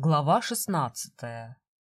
Глава 16.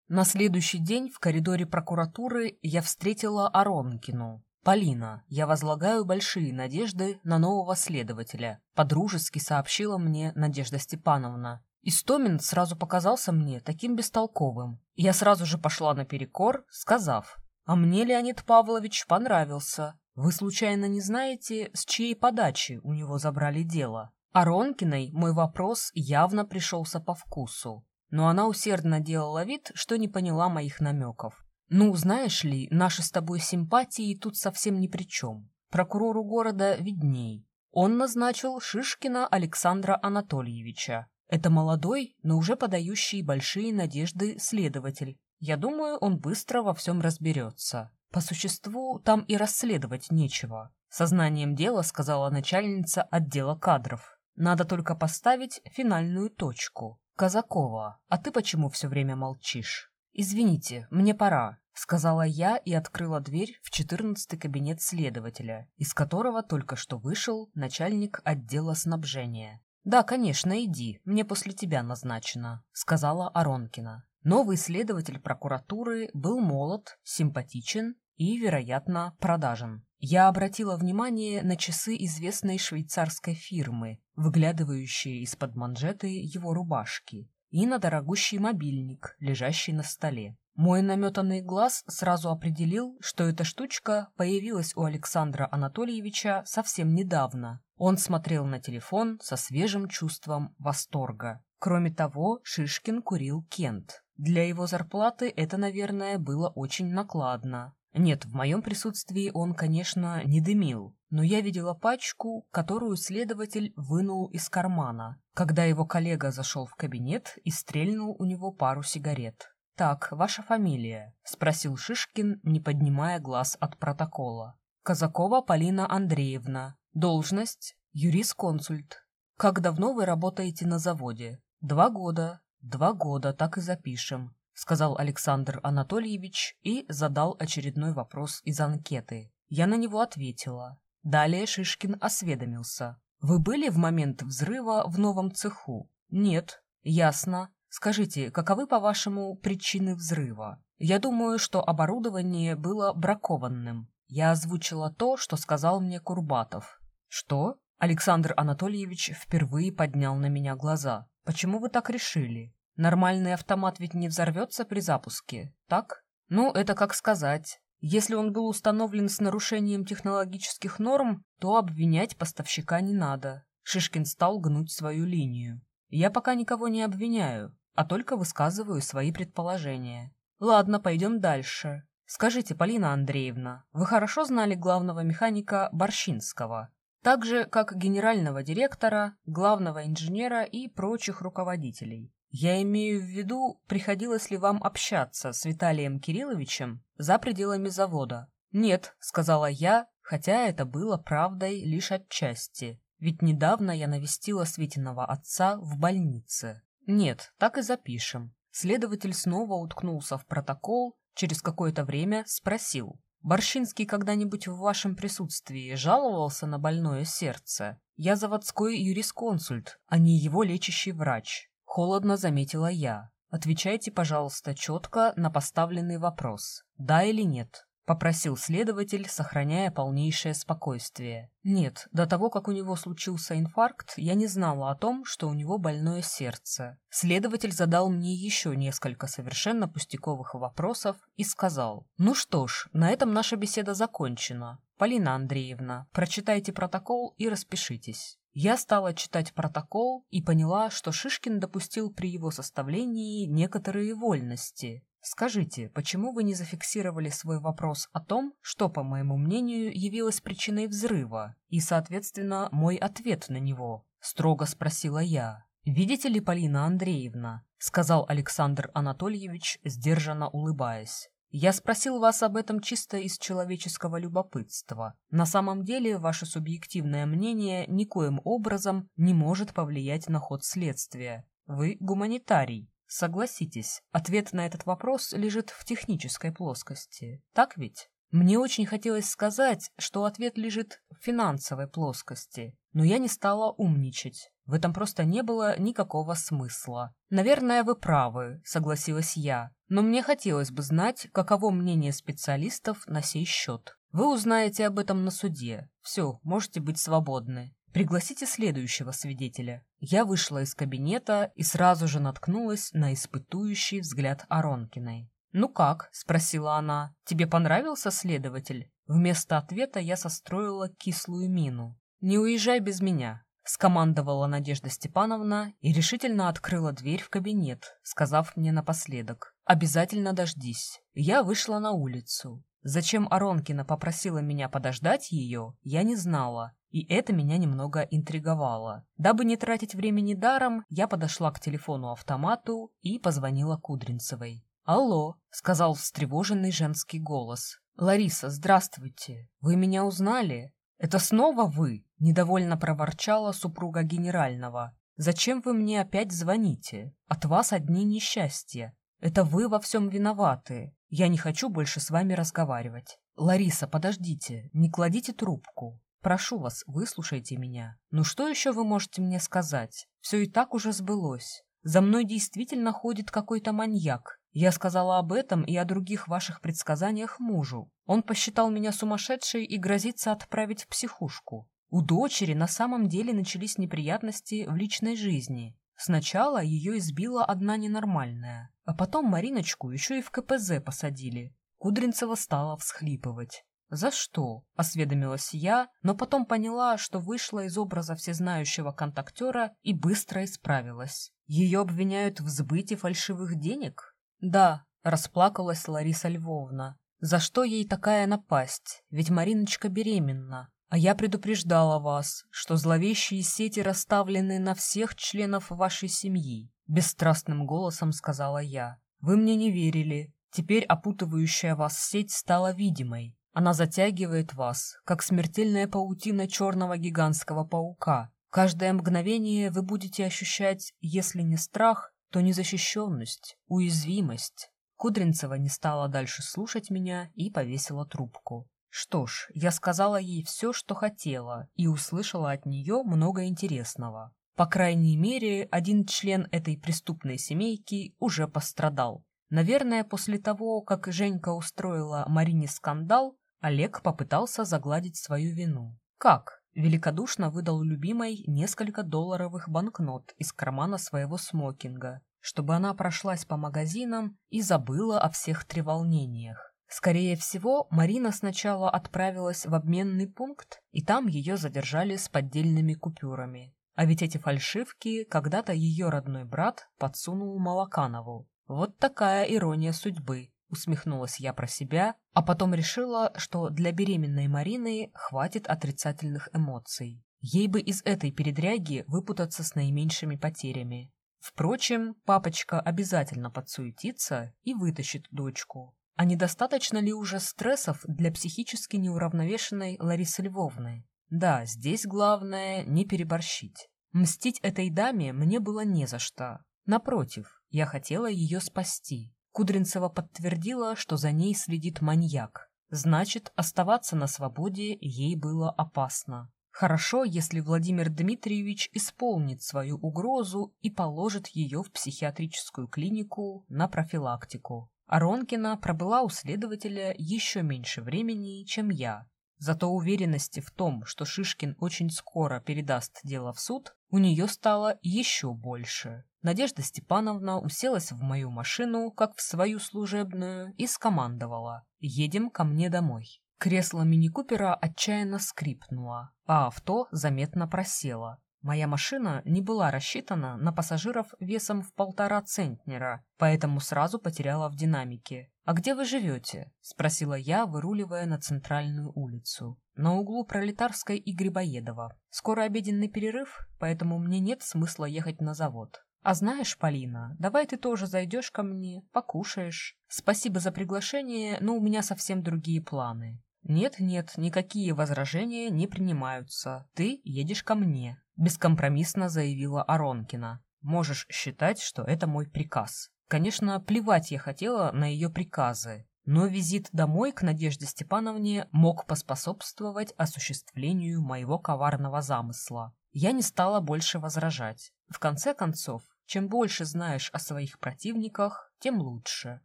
На следующий день в коридоре прокуратуры я встретила Аронкину. «Полина, я возлагаю большие надежды на нового следователя», — подружески сообщила мне Надежда Степановна. Истомин сразу показался мне таким бестолковым. Я сразу же пошла наперекор, сказав, «А мне Леонид Павлович понравился. Вы случайно не знаете, с чьей подачи у него забрали дело?» Аронкиной мой вопрос явно пришелся по вкусу но она усердно делала вид, что не поняла моих намеков. «Ну, знаешь ли, наши с тобой симпатии тут совсем ни при чем. Прокурору города видней. Он назначил Шишкина Александра Анатольевича. Это молодой, но уже подающий большие надежды следователь. Я думаю, он быстро во всем разберется. По существу, там и расследовать нечего. Сознанием дела сказала начальница отдела кадров. Надо только поставить финальную точку. «Казакова, а ты почему все время молчишь?» «Извините, мне пора», — сказала я и открыла дверь в четырнадцатый кабинет следователя, из которого только что вышел начальник отдела снабжения. «Да, конечно, иди, мне после тебя назначено», — сказала Аронкина. Новый следователь прокуратуры был молод, симпатичен и, вероятно, продажен. Я обратила внимание на часы известной швейцарской фирмы, выглядывающие из-под манжеты его рубашки, и на дорогущий мобильник, лежащий на столе. Мой наметанный глаз сразу определил, что эта штучка появилась у Александра Анатольевича совсем недавно. Он смотрел на телефон со свежим чувством восторга. Кроме того, Шишкин курил Кент. Для его зарплаты это, наверное, было очень накладно. Нет, в моем присутствии он, конечно, не дымил, но я видела пачку, которую следователь вынул из кармана, когда его коллега зашел в кабинет и стрельнул у него пару сигарет. «Так, ваша фамилия?» — спросил Шишкин, не поднимая глаз от протокола. «Казакова Полина Андреевна. Должность — юрисконсульт. Как давно вы работаете на заводе?» «Два года. Два года, так и запишем сказал Александр Анатольевич и задал очередной вопрос из анкеты. Я на него ответила. Далее Шишкин осведомился. «Вы были в момент взрыва в новом цеху?» «Нет». «Ясно. Скажите, каковы, по-вашему, причины взрыва?» «Я думаю, что оборудование было бракованным. Я озвучила то, что сказал мне Курбатов». «Что?» Александр Анатольевич впервые поднял на меня глаза. «Почему вы так решили?» Нормальный автомат ведь не взорвется при запуске, так? Ну, это как сказать. Если он был установлен с нарушением технологических норм, то обвинять поставщика не надо. Шишкин стал гнуть свою линию. Я пока никого не обвиняю, а только высказываю свои предположения. Ладно, пойдем дальше. Скажите, Полина Андреевна, вы хорошо знали главного механика Борщинского, так же, как генерального директора, главного инженера и прочих руководителей. Я имею в виду, приходилось ли вам общаться с Виталием Кирилловичем за пределами завода? Нет, сказала я, хотя это было правдой лишь отчасти. Ведь недавно я навестила Светиного отца в больнице. Нет, так и запишем. Следователь снова уткнулся в протокол, через какое-то время спросил. «Борщинский когда-нибудь в вашем присутствии жаловался на больное сердце? Я заводской юрисконсульт, а не его лечащий врач. Холодно заметила я. Отвечайте, пожалуйста, четко на поставленный вопрос. Да или нет? Попросил следователь, сохраняя полнейшее спокойствие. Нет, до того, как у него случился инфаркт, я не знала о том, что у него больное сердце. Следователь задал мне еще несколько совершенно пустяковых вопросов и сказал, «Ну что ж, на этом наша беседа закончена. Полина Андреевна, прочитайте протокол и распишитесь». Я стала читать протокол и поняла, что Шишкин допустил при его составлении некоторые вольности. Скажите, почему вы не зафиксировали свой вопрос о том, что, по моему мнению, явилось причиной взрыва, и, соответственно, мой ответ на него? Строго спросила я. «Видите ли, Полина Андреевна?» — сказал Александр Анатольевич, сдержанно улыбаясь. Я спросил вас об этом чисто из человеческого любопытства. На самом деле, ваше субъективное мнение никоим образом не может повлиять на ход следствия. Вы гуманитарий. Согласитесь, ответ на этот вопрос лежит в технической плоскости. Так ведь? Мне очень хотелось сказать, что ответ лежит в финансовой плоскости, но я не стала умничать. В этом просто не было никакого смысла. «Наверное, вы правы», — согласилась я. «Но мне хотелось бы знать, каково мнение специалистов на сей счет. Вы узнаете об этом на суде. Все, можете быть свободны. Пригласите следующего свидетеля». Я вышла из кабинета и сразу же наткнулась на испытующий взгляд Аронкиной. «Ну как?» — спросила она. «Тебе понравился следователь?» Вместо ответа я состроила кислую мину. «Не уезжай без меня», — скомандовала Надежда Степановна и решительно открыла дверь в кабинет, сказав мне напоследок. «Обязательно дождись». Я вышла на улицу. Зачем Аронкина попросила меня подождать ее, я не знала, и это меня немного интриговало. Дабы не тратить времени даром, я подошла к телефону-автомату и позвонила Кудринцевой. «Алло», — сказал встревоженный женский голос. «Лариса, здравствуйте. Вы меня узнали?» «Это снова вы?» — недовольно проворчала супруга генерального. «Зачем вы мне опять звоните? От вас одни несчастья. Это вы во всем виноваты. Я не хочу больше с вами разговаривать. Лариса, подождите, не кладите трубку. Прошу вас, выслушайте меня. Ну что еще вы можете мне сказать? Все и так уже сбылось. За мной действительно ходит какой-то маньяк. Я сказала об этом и о других ваших предсказаниях мужу. Он посчитал меня сумасшедшей и грозится отправить в психушку. У дочери на самом деле начались неприятности в личной жизни. Сначала ее избила одна ненормальная, а потом Мариночку еще и в КПЗ посадили. Кудринцева стала всхлипывать. «За что?» – осведомилась я, но потом поняла, что вышла из образа всезнающего контактера и быстро исправилась. Ее обвиняют в сбыте фальшивых денег? Да, расплакалась Лариса Львовна. За что ей такая напасть? Ведь Мариночка беременна. А я предупреждала вас, что зловещие сети расставлены на всех членов вашей семьи. Бесстрастным голосом сказала я. Вы мне не верили. Теперь опутывающая вас сеть стала видимой. Она затягивает вас, как смертельная паутина черного гигантского паука. Каждое мгновение вы будете ощущать, если не страх, то незащищенность, уязвимость. Кудринцева не стала дальше слушать меня и повесила трубку. Что ж, я сказала ей все, что хотела, и услышала от нее много интересного. По крайней мере, один член этой преступной семейки уже пострадал. Наверное, после того, как Женька устроила Марине скандал, Олег попытался загладить свою вину. Как? Великодушно выдал любимой несколько долларовых банкнот из кармана своего смокинга, чтобы она прошлась по магазинам и забыла о всех треволнениях. Скорее всего, Марина сначала отправилась в обменный пункт, и там ее задержали с поддельными купюрами. А ведь эти фальшивки когда-то ее родной брат подсунул Малаканову. Вот такая ирония судьбы. Усмехнулась я про себя, а потом решила, что для беременной Марины хватит отрицательных эмоций. Ей бы из этой передряги выпутаться с наименьшими потерями. Впрочем, папочка обязательно подсуетится и вытащит дочку. А недостаточно ли уже стрессов для психически неуравновешенной Ларисы Львовны? Да, здесь главное не переборщить. Мстить этой даме мне было не за что. Напротив, я хотела ее спасти. Кудринцева подтвердила, что за ней следит маньяк. Значит, оставаться на свободе ей было опасно. Хорошо, если Владимир Дмитриевич исполнит свою угрозу и положит ее в психиатрическую клинику на профилактику. Аронкина пробыла у следователя еще меньше времени, чем я. Зато уверенности в том, что Шишкин очень скоро передаст дело в суд, у нее стало еще больше. Надежда Степановна уселась в мою машину, как в свою служебную, и скомандовала «Едем ко мне домой». Кресло мини-купера отчаянно скрипнуло, а авто заметно просело. Моя машина не была рассчитана на пассажиров весом в полтора центнера, поэтому сразу потеряла в динамике. «А где вы живете?» — спросила я, выруливая на центральную улицу. «На углу Пролетарской и Грибоедова. Скоро обеденный перерыв, поэтому мне нет смысла ехать на завод. А знаешь, Полина, давай ты тоже зайдешь ко мне, покушаешь. Спасибо за приглашение, но у меня совсем другие планы. Нет-нет, никакие возражения не принимаются. Ты едешь ко мне, бескомпромиссно заявила Аронкина. Можешь считать, что это мой приказ. Конечно, плевать я хотела на ее приказы, но визит домой к Надежде Степановне мог поспособствовать осуществлению моего коварного замысла. Я не стала больше возражать. В конце концов, чем больше знаешь о своих противниках, тем лучше.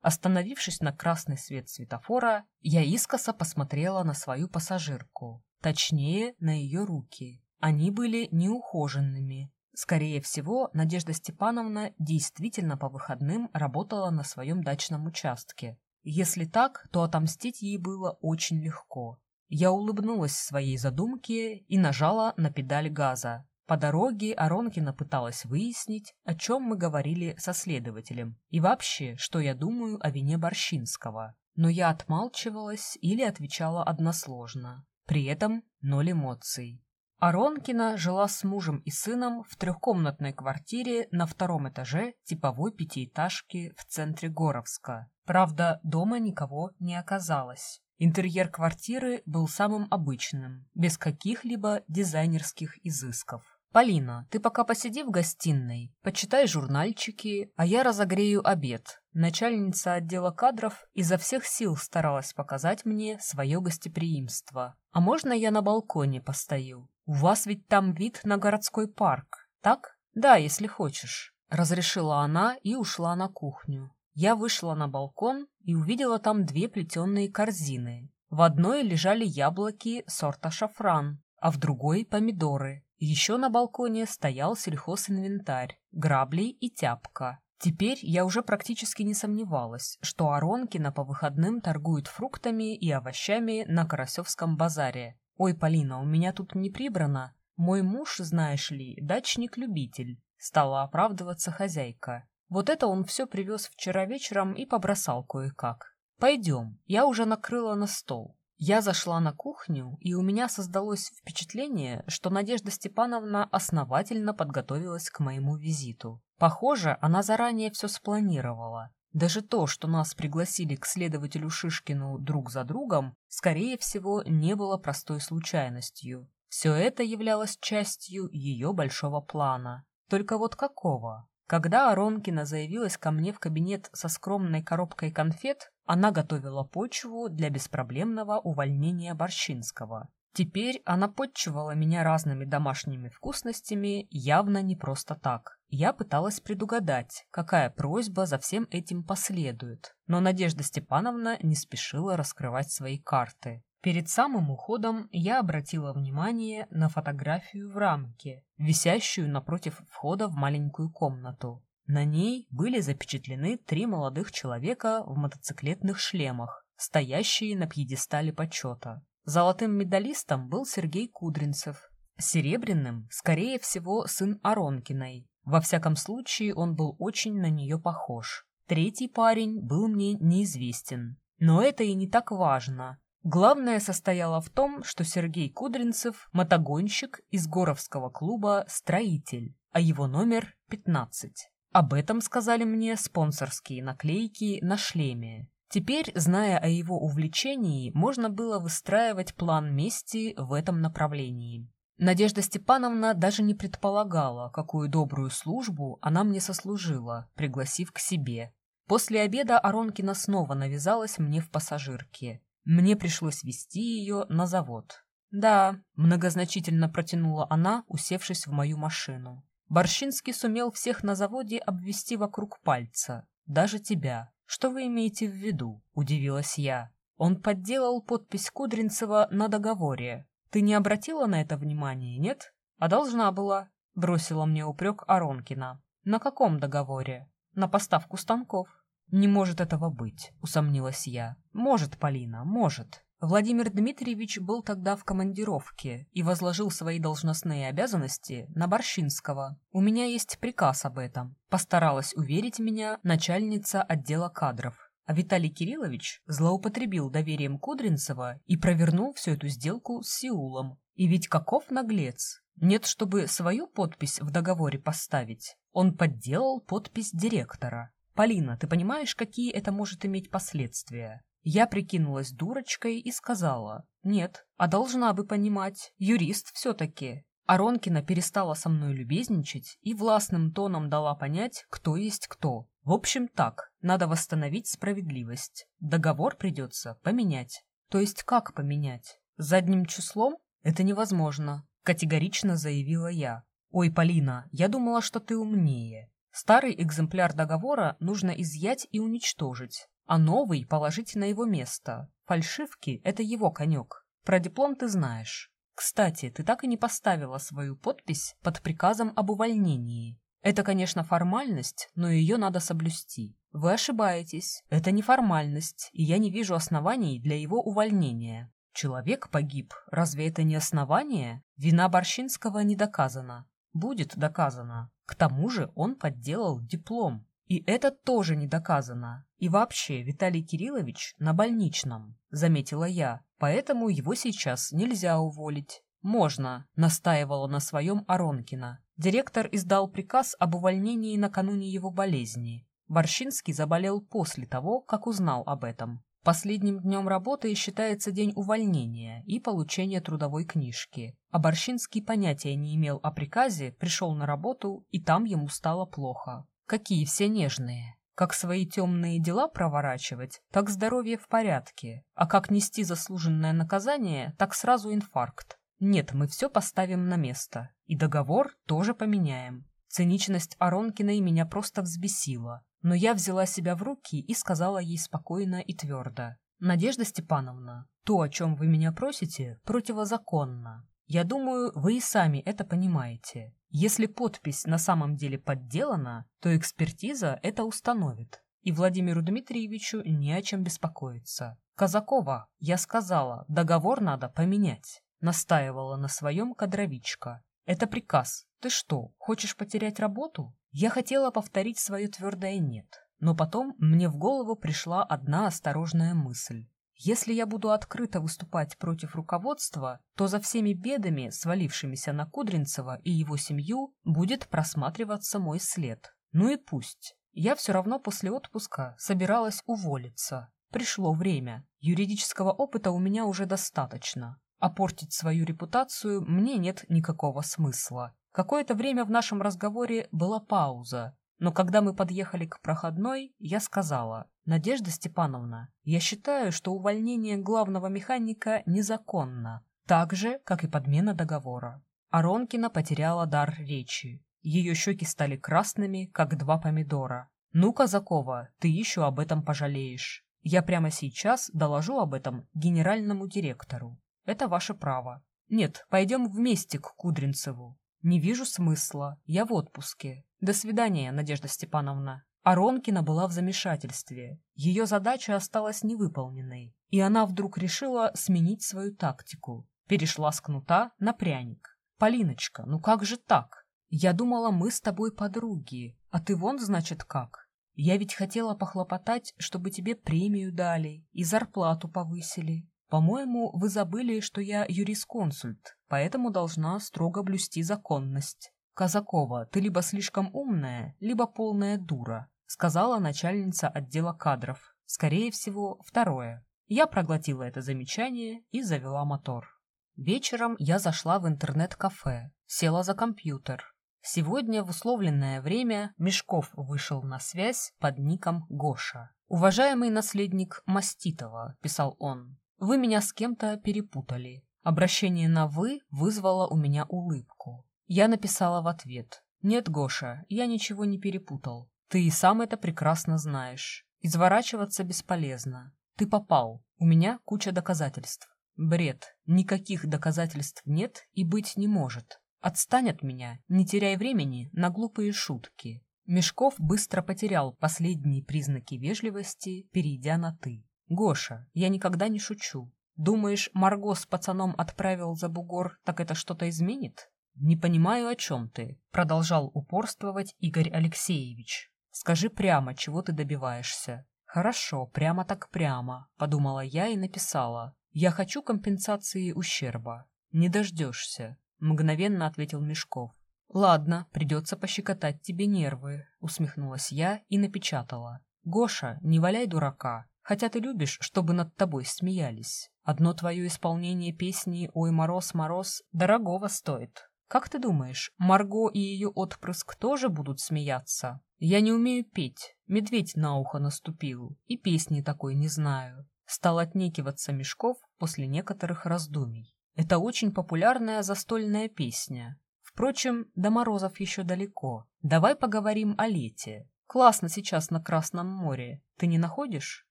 Остановившись на красный свет светофора, я искоса посмотрела на свою пассажирку, точнее, на ее руки. Они были неухоженными. Скорее всего, Надежда Степановна действительно по выходным работала на своем дачном участке. Если так, то отомстить ей было очень легко. Я улыбнулась своей задумке и нажала на педаль газа. По дороге Аронкина пыталась выяснить, о чем мы говорили со следователем и вообще, что я думаю о вине Борщинского. Но я отмалчивалась или отвечала односложно. При этом ноль эмоций. Аронкина жила с мужем и сыном в трехкомнатной квартире на втором этаже типовой пятиэтажки в центре Горовска. Правда, дома никого не оказалось. Интерьер квартиры был самым обычным, без каких-либо дизайнерских изысков. «Полина, ты пока посиди в гостиной, почитай журнальчики, а я разогрею обед». Начальница отдела кадров изо всех сил старалась показать мне свое гостеприимство. «А можно я на балконе постою? У вас ведь там вид на городской парк, так? Да, если хочешь». Разрешила она и ушла на кухню. Я вышла на балкон и увидела там две плетеные корзины. В одной лежали яблоки сорта шафран, а в другой — помидоры. Еще на балконе стоял сельхозинвентарь, грабли и тяпка. Теперь я уже практически не сомневалась, что Аронкина по выходным торгует фруктами и овощами на Карасевском базаре. «Ой, Полина, у меня тут не прибрано. Мой муж, знаешь ли, дачник-любитель», — стала оправдываться хозяйка. «Вот это он все привез вчера вечером и побросал кое-как. Пойдем, я уже накрыла на стол. Я зашла на кухню, и у меня создалось впечатление, что Надежда Степановна основательно подготовилась к моему визиту. Похоже, она заранее все спланировала. Даже то, что нас пригласили к следователю Шишкину друг за другом, скорее всего, не было простой случайностью. Все это являлось частью ее большого плана. Только вот какого? Когда Аронкина заявилась ко мне в кабинет со скромной коробкой конфет, она готовила почву для беспроблемного увольнения Борщинского. Теперь она подчивала меня разными домашними вкусностями явно не просто так. Я пыталась предугадать, какая просьба за всем этим последует, но Надежда Степановна не спешила раскрывать свои карты. Перед самым уходом я обратила внимание на фотографию в рамке, висящую напротив входа в маленькую комнату. На ней были запечатлены три молодых человека в мотоциклетных шлемах, стоящие на пьедестале почета. Золотым медалистом был Сергей Кудринцев, серебряным, скорее всего, сын Аронкиной. Во всяком случае, он был очень на нее похож. Третий парень был мне неизвестен. Но это и не так важно. Главное состояло в том, что Сергей Кудринцев – мотогонщик из Горовского клуба «Строитель», а его номер – 15. Об этом сказали мне спонсорские наклейки на шлеме. Теперь, зная о его увлечении, можно было выстраивать план мести в этом направлении. Надежда Степановна даже не предполагала, какую добрую службу она мне сослужила, пригласив к себе. После обеда Аронкина снова навязалась мне в пассажирке. Мне пришлось вести ее на завод. «Да», — многозначительно протянула она, усевшись в мою машину. Борщинский сумел всех на заводе обвести вокруг пальца, даже тебя. Что вы имеете в виду? Удивилась я. Он подделал подпись Кудринцева на договоре. Ты не обратила на это внимания, нет? А должна была. Бросила мне упрек Аронкина. На каком договоре? На поставку станков. Не может этого быть, усомнилась я. Может, Полина, может. Владимир Дмитриевич был тогда в командировке и возложил свои должностные обязанности на Борщинского. У меня есть приказ об этом. Постаралась уверить меня начальница отдела кадров. А Виталий Кириллович злоупотребил доверием Кудринцева и провернул всю эту сделку с Сеулом. И ведь каков наглец! Нет, чтобы свою подпись в договоре поставить. Он подделал подпись директора. Полина, ты понимаешь, какие это может иметь последствия? Я прикинулась дурочкой и сказала, «Нет, а должна бы понимать, юрист все-таки». Аронкина перестала со мной любезничать и властным тоном дала понять, кто есть кто. В общем так, надо восстановить справедливость. Договор придется поменять. То есть как поменять? Задним числом? Это невозможно. категорично заявила я. Ой, Полина, я думала, что ты умнее. Старый экземпляр договора нужно изъять и уничтожить, а новый положить на его место. Фальшивки — это его конек. Про диплом ты знаешь. Кстати, ты так и не поставила свою подпись под приказом об увольнении. Это, конечно, формальность, но ее надо соблюсти. Вы ошибаетесь. Это не формальность, и я не вижу оснований для его увольнения. Человек погиб. Разве это не основание? Вина Борщинского не доказана. Будет доказана. К тому же он подделал диплом. И это тоже не доказано. И вообще, Виталий Кириллович на больничном, заметила я, поэтому его сейчас нельзя уволить. Можно, настаивала на своем Аронкина. Директор издал приказ об увольнении накануне его болезни. Борщинский заболел после того, как узнал об этом. Последним днем работы считается день увольнения и получения трудовой книжки. А Борщинский понятия не имел о приказе, пришел на работу, и там ему стало плохо. Какие все нежные. Как свои темные дела проворачивать, так здоровье в порядке. А как нести заслуженное наказание, так сразу инфаркт. Нет, мы все поставим на место. И договор тоже поменяем. Циничность Аронкиной меня просто взбесила. Но я взяла себя в руки и сказала ей спокойно и твердо. «Надежда Степановна, то, о чем вы меня просите, противозаконно. Я думаю, вы и сами это понимаете. Если подпись на самом деле подделана, то экспертиза это установит. И Владимиру Дмитриевичу не о чем беспокоиться. Казакова, я сказала, договор надо поменять. Настаивала на своем кадровичка. Это приказ. Ты что, хочешь потерять работу? Я хотела повторить свое твердое «нет». Но потом мне в голову пришла одна осторожная мысль. Если я буду открыто выступать против руководства, то за всеми бедами, свалившимися на Кудринцева и его семью, будет просматриваться мой след. Ну и пусть. Я все равно после отпуска собиралась уволиться. Пришло время. Юридического опыта у меня уже достаточно. А портить свою репутацию мне нет никакого смысла. Какое-то время в нашем разговоре была пауза, но когда мы подъехали к проходной, я сказала, «Надежда Степановна, я считаю, что увольнение главного механика незаконно, так же, как и подмена договора». Аронкина потеряла дар речи. Ее щеки стали красными, как два помидора. «Ну, Казакова, ты еще об этом пожалеешь. Я прямо сейчас доложу об этом генеральному директору. Это ваше право. Нет, пойдем вместе к Кудринцеву. Не вижу смысла. Я в отпуске. До свидания, Надежда Степановна. Аронкина была в замешательстве. Ее задача осталась невыполненной, и она вдруг решила сменить свою тактику. Перешла с кнута на пряник. «Полиночка, ну как же так? Я думала, мы с тобой подруги, а ты вон, значит, как? Я ведь хотела похлопотать, чтобы тебе премию дали и зарплату повысили. По-моему, вы забыли, что я юрисконсульт, поэтому должна строго блюсти законность. Казакова, ты либо слишком умная, либо полная дура, сказала начальница отдела кадров. Скорее всего, второе. Я проглотила это замечание и завела мотор. Вечером я зашла в интернет-кафе, села за компьютер. Сегодня в условленное время Мешков вышел на связь под ником Гоша. «Уважаемый наследник Маститова», — писал он, вы меня с кем-то перепутали. Обращение на «вы» вызвало у меня улыбку. Я написала в ответ. «Нет, Гоша, я ничего не перепутал. Ты и сам это прекрасно знаешь. Изворачиваться бесполезно. Ты попал. У меня куча доказательств. Бред. Никаких доказательств нет и быть не может. Отстань от меня, не теряй времени на глупые шутки». Мешков быстро потерял последние признаки вежливости, перейдя на «ты». «Гоша, я никогда не шучу. Думаешь, Марго с пацаном отправил за бугор, так это что-то изменит?» «Не понимаю, о чем ты», — продолжал упорствовать Игорь Алексеевич. «Скажи прямо, чего ты добиваешься». «Хорошо, прямо так прямо», — подумала я и написала. «Я хочу компенсации ущерба». «Не дождешься», — мгновенно ответил Мешков. «Ладно, придется пощекотать тебе нервы», — усмехнулась я и напечатала. «Гоша, не валяй дурака. Хотя ты любишь, чтобы над тобой смеялись. Одно твое исполнение песни «Ой, мороз, мороз» дорогого стоит. Как ты думаешь, Марго и ее отпрыск тоже будут смеяться? Я не умею петь, медведь на ухо наступил, и песни такой не знаю. Стал отнекиваться Мешков после некоторых раздумий. Это очень популярная застольная песня. Впрочем, до морозов еще далеко. Давай поговорим о лете. Классно сейчас на Красном море. Ты не находишь?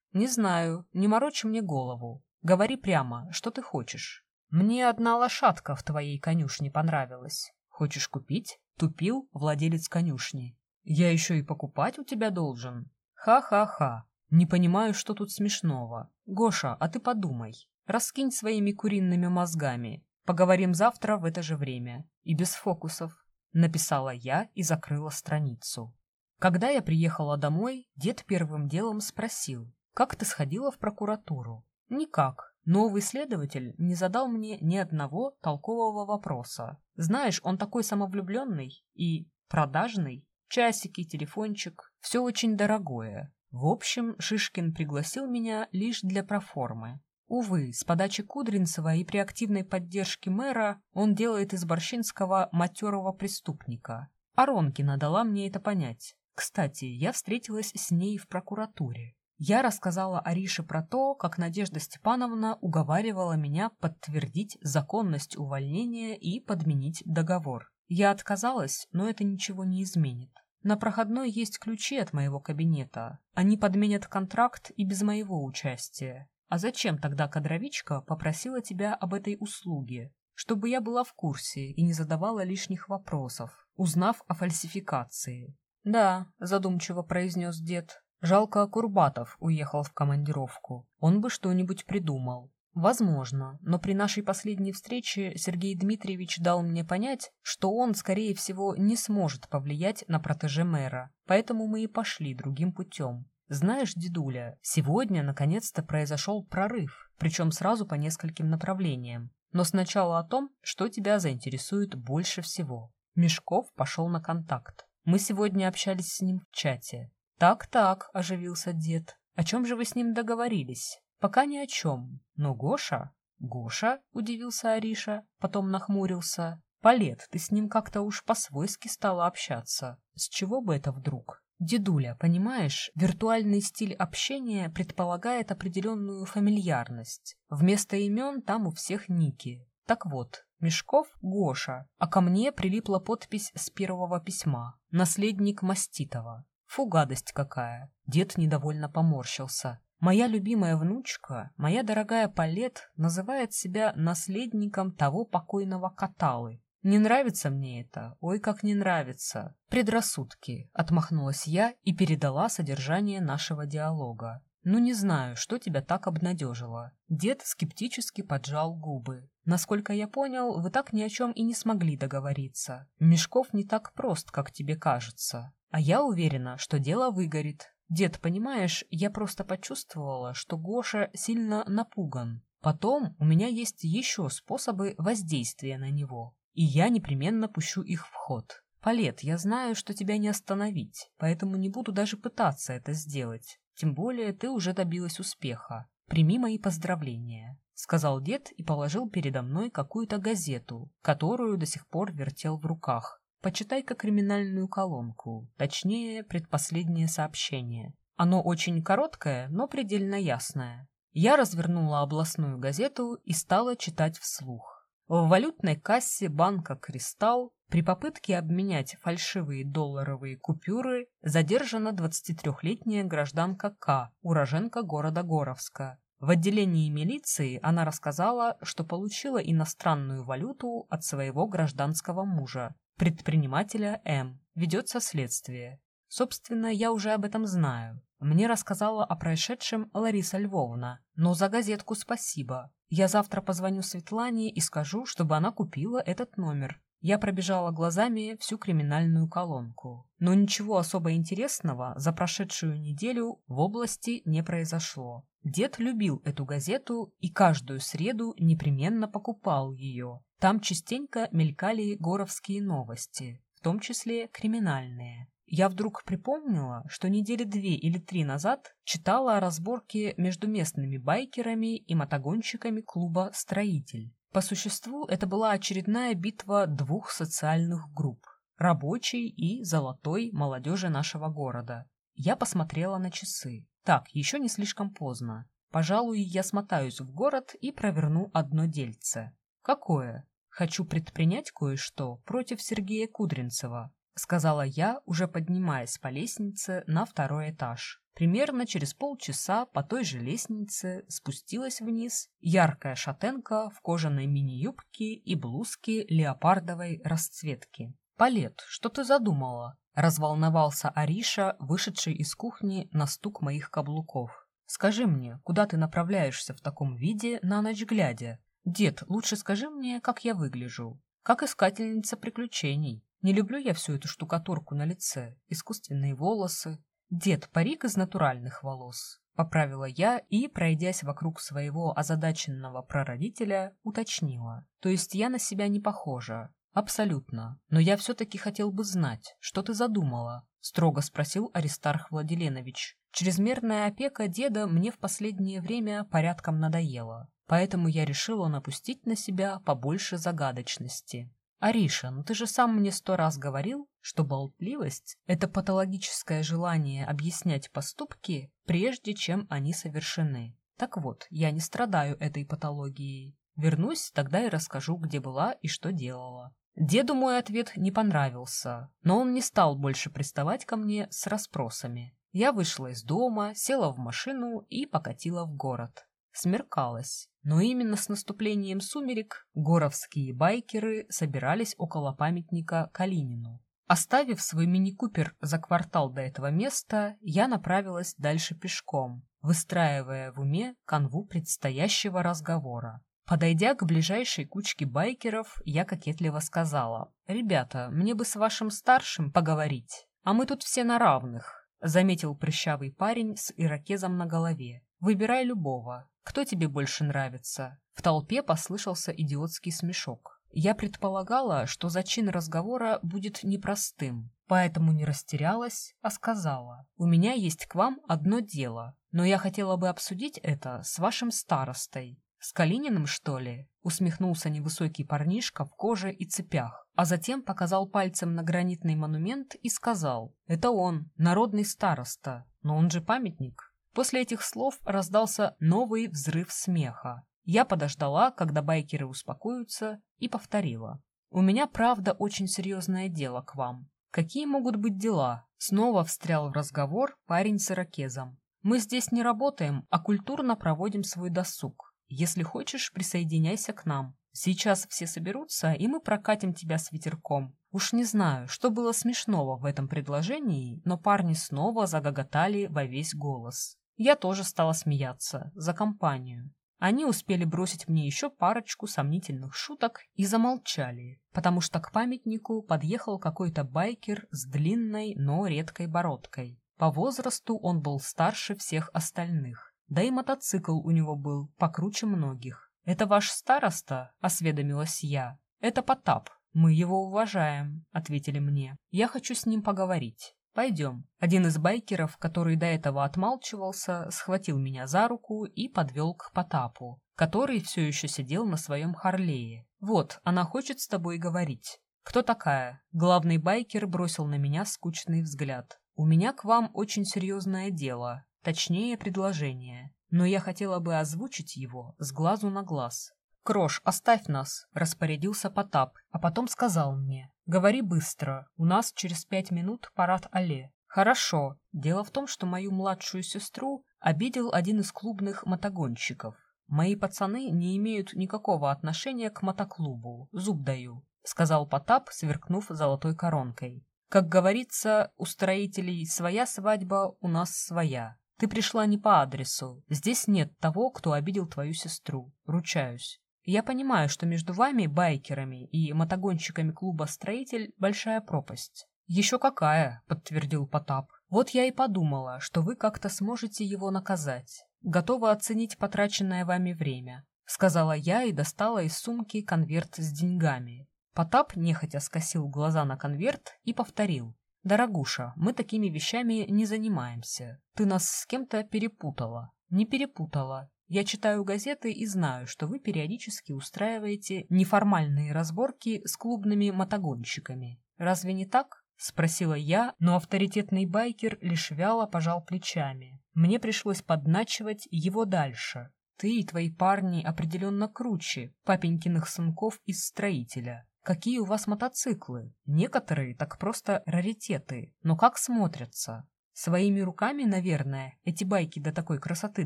Не знаю, не морочь мне голову. Говори прямо, что ты хочешь. Мне одна лошадка в твоей конюшне понравилась. Хочешь купить? Тупил владелец конюшни. Я еще и покупать у тебя должен. Ха-ха-ха. Не понимаю, что тут смешного. Гоша, а ты подумай. Раскинь своими куриными мозгами. Поговорим завтра в это же время. И без фокусов. Написала я и закрыла страницу. Когда я приехала домой, дед первым делом спросил, как ты сходила в прокуратуру? Никак. Новый следователь не задал мне ни одного толкового вопроса. Знаешь, он такой самовлюбленный и продажный. Часики, телефончик, все очень дорогое. В общем, Шишкин пригласил меня лишь для проформы. Увы, с подачи Кудринцева и при активной поддержке мэра он делает из Борщинского матерого преступника. Аронкина дала мне это понять. Кстати, я встретилась с ней в прокуратуре. Я рассказала Арише про то, как Надежда Степановна уговаривала меня подтвердить законность увольнения и подменить договор. Я отказалась, но это ничего не изменит. На проходной есть ключи от моего кабинета. Они подменят контракт и без моего участия. А зачем тогда кадровичка попросила тебя об этой услуге? Чтобы я была в курсе и не задавала лишних вопросов, узнав о фальсификации. Да, задумчиво произнес дед, Жалко, Курбатов уехал в командировку. Он бы что-нибудь придумал. Возможно, но при нашей последней встрече Сергей Дмитриевич дал мне понять, что он, скорее всего, не сможет повлиять на протеже мэра, поэтому мы и пошли другим путем. Знаешь, дедуля, сегодня наконец-то произошел прорыв, причем сразу по нескольким направлениям. Но сначала о том, что тебя заинтересует больше всего. Мешков пошел на контакт. Мы сегодня общались с ним в чате. «Так-так», — оживился дед. «О чем же вы с ним договорились?» «Пока ни о чем. Но Гоша...» «Гоша?» — удивился Ариша, потом нахмурился. «Палет, ты с ним как-то уж по-свойски стала общаться. С чего бы это вдруг?» «Дедуля, понимаешь, виртуальный стиль общения предполагает определенную фамильярность. Вместо имен там у всех ники. Так вот, Мешков — Гоша, а ко мне прилипла подпись с первого письма. Наследник Маститова. Фу, гадость какая! Дед недовольно поморщился. Моя любимая внучка, моя дорогая Палет, называет себя наследником того покойного Каталы. Не нравится мне это, ой, как не нравится. Предрассудки, отмахнулась я и передала содержание нашего диалога. Ну, не знаю, что тебя так обнадежило. Дед скептически поджал губы. Насколько я понял, вы так ни о чем и не смогли договориться. Мешков не так прост, как тебе кажется. А я уверена, что дело выгорит. Дед, понимаешь, я просто почувствовала, что Гоша сильно напуган. Потом у меня есть еще способы воздействия на него, и я непременно пущу их в ход. Палет, я знаю, что тебя не остановить, поэтому не буду даже пытаться это сделать. Тем более ты уже добилась успеха. Прими мои поздравления, — сказал дед и положил передо мной какую-то газету, которую до сих пор вертел в руках. Почитай-ка криминальную колонку, точнее, предпоследнее сообщение. Оно очень короткое, но предельно ясное. Я развернула областную газету и стала читать вслух. В валютной кассе банка «Кристалл» при попытке обменять фальшивые долларовые купюры задержана 23-летняя гражданка К, уроженка города Горовска. В отделении милиции она рассказала, что получила иностранную валюту от своего гражданского мужа, предпринимателя М. Ведется следствие. Собственно, я уже об этом знаю. Мне рассказала о происшедшем Лариса Львовна, но за газетку спасибо. Я завтра позвоню Светлане и скажу, чтобы она купила этот номер. Я пробежала глазами всю криминальную колонку. Но ничего особо интересного за прошедшую неделю в области не произошло. Дед любил эту газету и каждую среду непременно покупал ее. Там частенько мелькали горовские новости, в том числе криминальные. Я вдруг припомнила, что недели две или три назад читала о разборке между местными байкерами и мотогонщиками клуба «Строитель». По существу это была очередная битва двух социальных групп – рабочей и золотой молодежи нашего города. Я посмотрела на часы. Так, еще не слишком поздно. Пожалуй, я смотаюсь в город и проверну одно дельце. Какое? Хочу предпринять кое-что против Сергея Кудринцева, сказала я, уже поднимаясь по лестнице на второй этаж. Примерно через полчаса по той же лестнице спустилась вниз яркая шатенка в кожаной мини-юбке и блузке леопардовой расцветки. «Палет, что ты задумала?» — разволновался Ариша, вышедший из кухни на стук моих каблуков. «Скажи мне, куда ты направляешься в таком виде на ночь глядя? Дед, лучше скажи мне, как я выгляжу. Как искательница приключений. Не люблю я всю эту штукатурку на лице, искусственные волосы, Дед парик из натуральных волос, поправила я и, пройдясь вокруг своего озадаченного прародителя, уточнила. То есть я на себя не похожа? Абсолютно. Но я все-таки хотел бы знать, что ты задумала? Строго спросил Аристарх Владиленович. Чрезмерная опека деда мне в последнее время порядком надоела, поэтому я решила напустить на себя побольше загадочности. «Ариша, ну ты же сам мне сто раз говорил, что болтливость — это патологическое желание объяснять поступки, прежде чем они совершены. Так вот, я не страдаю этой патологией. Вернусь, тогда и расскажу, где была и что делала». Деду мой ответ не понравился, но он не стал больше приставать ко мне с расспросами. Я вышла из дома, села в машину и покатила в город. Смеркалось, но именно с наступлением сумерек горовские байкеры собирались около памятника Калинину. Оставив свой мини-купер за квартал до этого места, я направилась дальше пешком, выстраивая в уме канву предстоящего разговора. Подойдя к ближайшей кучке байкеров, я кокетливо сказала, «Ребята, мне бы с вашим старшим поговорить, а мы тут все на равных», заметил прыщавый парень с ирокезом на голове. «Выбирай любого, «Кто тебе больше нравится?» В толпе послышался идиотский смешок. Я предполагала, что зачин разговора будет непростым, поэтому не растерялась, а сказала. «У меня есть к вам одно дело, но я хотела бы обсудить это с вашим старостой». «С Калининым, что ли?» — усмехнулся невысокий парнишка в коже и цепях, а затем показал пальцем на гранитный монумент и сказал. «Это он, народный староста, но он же памятник». После этих слов раздался новый взрыв смеха. Я подождала, когда байкеры успокоятся, и повторила. «У меня, правда, очень серьезное дело к вам. Какие могут быть дела?» Снова встрял в разговор парень с ирокезом. «Мы здесь не работаем, а культурно проводим свой досуг. Если хочешь, присоединяйся к нам. Сейчас все соберутся, и мы прокатим тебя с ветерком. Уж не знаю, что было смешного в этом предложении, но парни снова загоготали во весь голос. Я тоже стала смеяться, за компанию. Они успели бросить мне еще парочку сомнительных шуток и замолчали, потому что к памятнику подъехал какой-то байкер с длинной, но редкой бородкой. По возрасту он был старше всех остальных, да и мотоцикл у него был покруче многих. «Это ваш староста?» — осведомилась я. «Это Потап. Мы его уважаем», — ответили мне. «Я хочу с ним поговорить». «Пойдем». Один из байкеров, который до этого отмалчивался, схватил меня за руку и подвел к Потапу, который все еще сидел на своем Харлее. «Вот, она хочет с тобой говорить». «Кто такая?» Главный байкер бросил на меня скучный взгляд. «У меня к вам очень серьезное дело, точнее предложение, но я хотела бы озвучить его с глазу на глаз. «Крош, оставь нас», — распорядился Потап, а потом сказал мне. «Говори быстро, у нас через пять минут парад алле». «Хорошо. Дело в том, что мою младшую сестру обидел один из клубных мотогонщиков. Мои пацаны не имеют никакого отношения к мотоклубу, зуб даю», — сказал Потап, сверкнув золотой коронкой. «Как говорится, у строителей своя свадьба, у нас своя. Ты пришла не по адресу. Здесь нет того, кто обидел твою сестру. Ручаюсь. Я понимаю, что между вами, байкерами и мотогонщиками клуба «Строитель» большая пропасть. Еще какая, подтвердил Потап. Вот я и подумала, что вы как-то сможете его наказать. Готова оценить потраченное вами время. Сказала я и достала из сумки конверт с деньгами. Потап нехотя скосил глаза на конверт и повторил. «Дорогуша, мы такими вещами не занимаемся. Ты нас с кем-то перепутала». «Не перепутала. Я читаю газеты и знаю, что вы периодически устраиваете неформальные разборки с клубными мотогонщиками. Разве не так? Спросила я, но авторитетный байкер лишь вяло пожал плечами. Мне пришлось подначивать его дальше. Ты и твои парни определенно круче папенькиных сынков из строителя. Какие у вас мотоциклы? Некоторые так просто раритеты, но как смотрятся? Своими руками, наверное, эти байки до такой красоты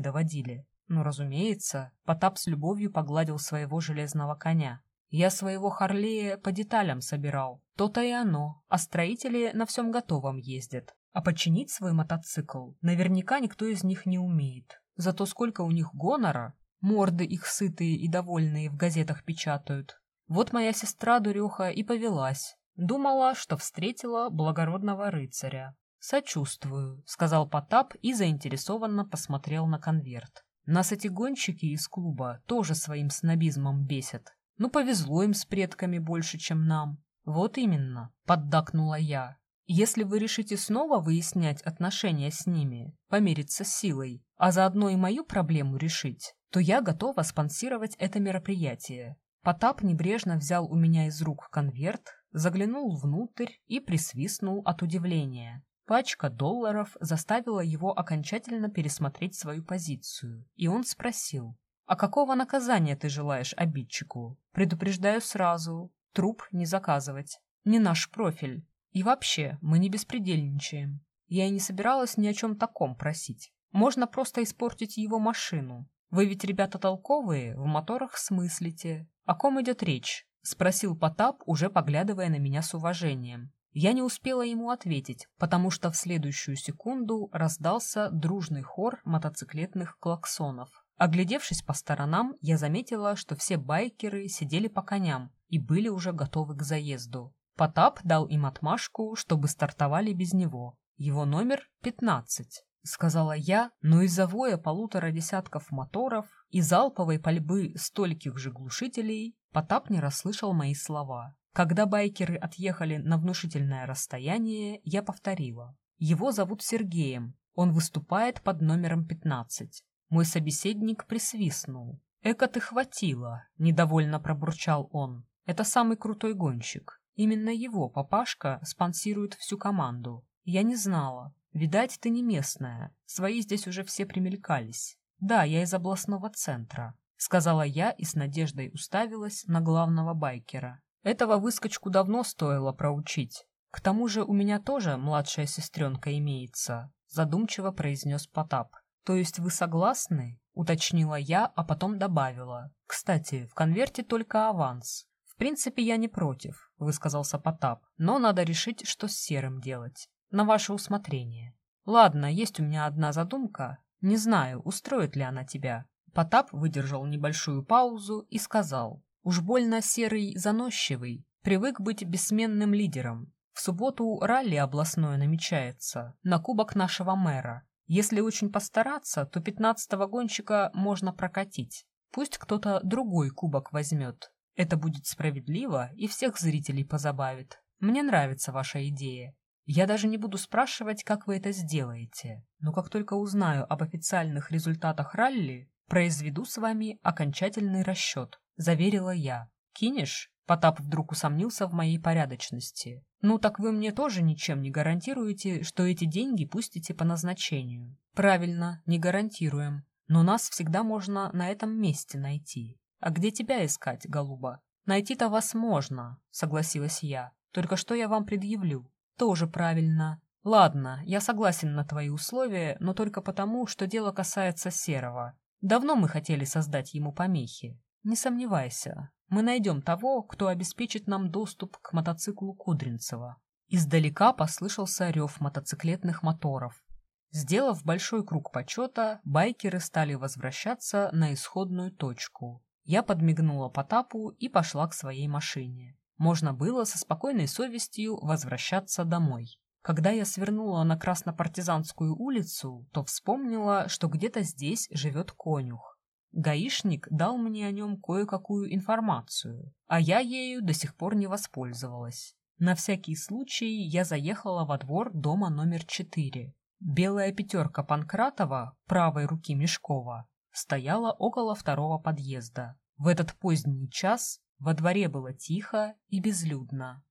доводили. Ну, разумеется, Потап с любовью погладил своего железного коня. Я своего Харлея по деталям собирал. То-то и оно, а строители на всем готовом ездят. А починить свой мотоцикл наверняка никто из них не умеет. Зато сколько у них гонора, морды их сытые и довольные в газетах печатают. Вот моя сестра дуреха и повелась. Думала, что встретила благородного рыцаря. «Сочувствую», — сказал Потап и заинтересованно посмотрел на конверт. «Нас эти гонщики из клуба тоже своим снобизмом бесят. Ну, повезло им с предками больше, чем нам». «Вот именно», — поддакнула я. «Если вы решите снова выяснять отношения с ними, помериться силой, а заодно и мою проблему решить, то я готова спонсировать это мероприятие. Потап небрежно взял у меня из рук конверт, заглянул внутрь и присвистнул от удивления. Пачка долларов заставила его окончательно пересмотреть свою позицию, и он спросил, «А какого наказания ты желаешь обидчику? Предупреждаю сразу, труп не заказывать. Не наш профиль. И вообще, мы не беспредельничаем. Я и не собиралась ни о чем таком просить. Можно просто испортить его машину. Вы ведь ребята толковые, в моторах смыслите. О ком идет речь? Спросил Потап, уже поглядывая на меня с уважением. Я не успела ему ответить, потому что в следующую секунду раздался дружный хор мотоциклетных клаксонов. Оглядевшись по сторонам, я заметила, что все байкеры сидели по коням и были уже готовы к заезду. Потап дал им отмашку, чтобы стартовали без него. Его номер — 15. — сказала я, но из-за воя полутора десятков моторов и залповой пальбы стольких же глушителей Потап не расслышал мои слова. Когда байкеры отъехали на внушительное расстояние, я повторила. Его зовут Сергеем, он выступает под номером 15. Мой собеседник присвистнул. «Эко ты хватило», — недовольно пробурчал он. «Это самый крутой гонщик. Именно его папашка спонсирует всю команду. Я не знала, Видать, ты не местная. Свои здесь уже все примелькались. Да, я из областного центра, сказала я и с надеждой уставилась на главного байкера. Этого выскочку давно стоило проучить. К тому же у меня тоже младшая сестренка имеется, задумчиво произнес Потап. То есть вы согласны? Уточнила я, а потом добавила. Кстати, в конверте только аванс. В принципе, я не против, высказался Потап, но надо решить, что с серым делать на ваше усмотрение. Ладно, есть у меня одна задумка. Не знаю, устроит ли она тебя. Потап выдержал небольшую паузу и сказал. Уж больно серый заносчивый, привык быть бессменным лидером. В субботу ралли областное намечается, на кубок нашего мэра. Если очень постараться, то пятнадцатого гонщика можно прокатить. Пусть кто-то другой кубок возьмет. Это будет справедливо и всех зрителей позабавит. Мне нравится ваша идея. Я даже не буду спрашивать, как вы это сделаете, но как только узнаю об официальных результатах ралли, произведу с вами окончательный расчет», — заверила я. «Кинешь?» Потап вдруг усомнился в моей порядочности. «Ну так вы мне тоже ничем не гарантируете, что эти деньги пустите по назначению?» «Правильно, не гарантируем. Но нас всегда можно на этом месте найти. А где тебя искать, голуба?» «Найти-то вас можно», — согласилась я. «Только что я вам предъявлю?» Тоже правильно. Ладно, я согласен на твои условия, но только потому, что дело касается Серого. Давно мы хотели создать ему помехи. Не сомневайся, мы найдем того, кто обеспечит нам доступ к мотоциклу Кудринцева. Издалека послышался рев мотоциклетных моторов. Сделав большой круг почета, байкеры стали возвращаться на исходную точку. Я подмигнула Потапу и пошла к своей машине можно было со спокойной совестью возвращаться домой. Когда я свернула на Краснопартизанскую улицу, то вспомнила, что где-то здесь живет конюх. Гаишник дал мне о нем кое-какую информацию, а я ею до сих пор не воспользовалась. На всякий случай я заехала во двор дома номер четыре. Белая пятерка Панкратова, правой руки Мешкова, стояла около второго подъезда. В этот поздний час во дворе было тихо и безлюдно.